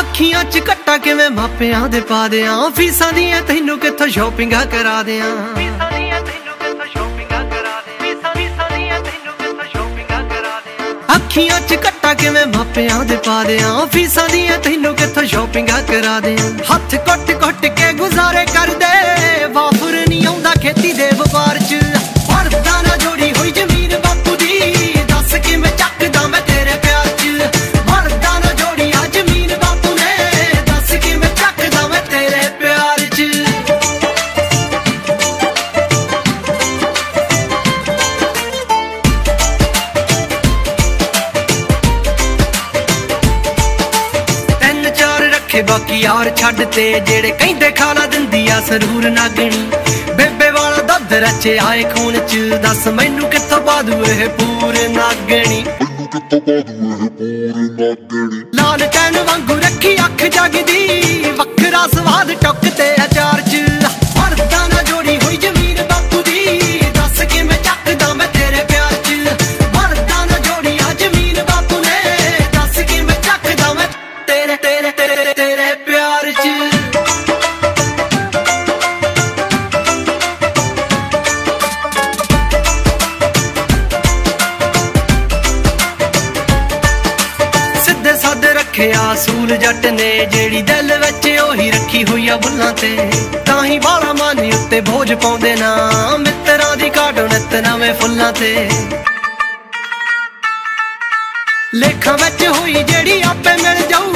ਅੱਖੀਆਂ 'ਚ ਘੱਟਾ ਕਿਵੇਂ ਮਾਪਿਆਂ ਦੇ ਪਾ ਦਿਆਂ? ਫੀਸਾਂ ਦੀਆਂ ਤੈਨੂੰ ਕਿੱਥੋਂ ਸ਼ਾਪਿੰਗਾਂ ਕਰਾ ਦਿਆਂ? ਫੀਸਾਂ ਦੀਆਂ ਤੈਨੂੰ ਕਿੱਥੋਂ ਸ਼ਾਪਿੰਗਾਂ ਕਰਾ ਦਿਆਂ? ਫੀਸਾਂ ਫੀਸਾਂ ਦੀਆਂ ਤੈਨੂੰ ਕਿੱਥੋਂ ਸ਼ਾਪਿੰਗਾਂ ਕਰਾ ਦਿਆਂ? ਅੱਖੀਆਂ 'ਚ ਘੱਟਾ ਕਿਵੇਂ ਮਾਪਿਆਂ ਦੇ ਪਾ ਦਿਆਂ? ਫੀਸਾਂ ਦੀਆਂ ਤੈਨੂੰ ਕਿੱਥੋਂ ਸ਼ਾਪਿੰਗਾਂ ਕਰਾ ਦਿਆਂ? ਹੱਥ ਕੁੱਟ ਕੁੱਟ ਕੇ ਗੁਜ਼ਾਰੇ ਕਰਦੇ। ਵਾਫਰ ਨਹੀਂ ਆਉਂਦਾ ਖੇਤੀ ਦੇ ਵਪਾਰ 'ਚ। ਚਾਰ ਬਾਕੀ ਯਾਰ ਛੱਡ ਤੇ, ਜਿਹੜੇ ਕਹਿੰਦੇ ਖਾਲਾ ਦਿੰਦੀ ਆ ਸਰੂਰ ਨਾਗਣੀ। ਬੇਬੇ ਵਾਲਾ ਦੱਦ ਰਚੇ ਆਏ ਖੂਨ ਚ, ਦੱਸ ਮੈਨੂੰ ਕਿੱਥੋਂ ਬਾਦੂ ਇਹ ਪੂਰ ਨਾਗਣੀ? ਮੈਨੂੰ ਕਿੱਥੋਂ ਬਾਦੂ ਰੱਖਿਆ, ਸੂਲ ਜੱਟ ਨੇ ਜਿਹੜੀ ਦਿਲ ਵਿੱਚ ਉਹੀ ਰੱਖੀ ਹੋਈ ਆ ਬੁੱਲਾਂ ਤੇ। ਤਾਂ ਹੀ ਬਾਲਾ ਮਾਨੀ ਉੱਤੇ ਬੋਝ ਪਾਉਂਦੇ ਨਾ, ਮਿੱਤਰਾਂ ਦੀ ਘਾਟ ਨਿੱਤ ਨਵੇਂ ਫੁੱਲਾਂ ਤੇ। ਲੇਖਾਂ ਵਿੱਚ ਹੋਈ ਜਿਹੜੀ ਆਪੇ ਮਿਲ ਜਾਊ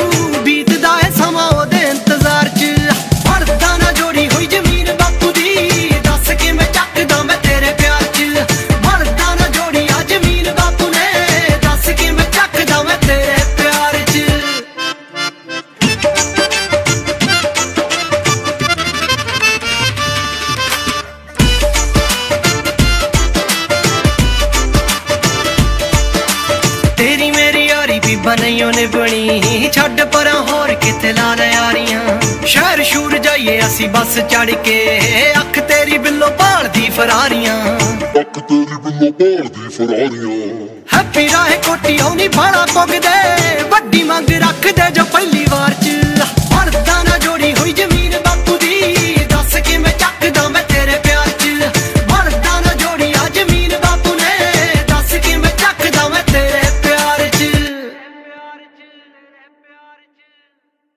ਬਣਈਓ ਨੇ ਬਣੀ। ਛੱਡ ਪਰਾਂ ਹੋਰ ਕਿਤੇ ਲਾ ਲੈ ਯਾਰੀਆਂ ਸ਼ਹਿਰ ਸ਼ੂਰ ਜਾਈਏ ਅਸੀਂ ਬੱਸ ਚੜ ਕੇ। ਅੱਖ ਤੇਰੀ ਬਿੱਲੋ ਭਾਲਦੀ ਫਰਾਰੀਆਂ। ਅੱਖ ਤੇਰੀ ਬਿੱਲੋ ਭਾਲਦੀ ਫਰਾਰੀਆਂ। ਹੈਪੀ ਰਾਹੇ ਕੋਟੀ ਆਉਣੀ ਬਾਲਾ ਪੁੱਗਦੇ। ਵੱਡੀ ਮੰਗ ਰੱਖਦੇ ਜੋ ਪਹਿਲੀ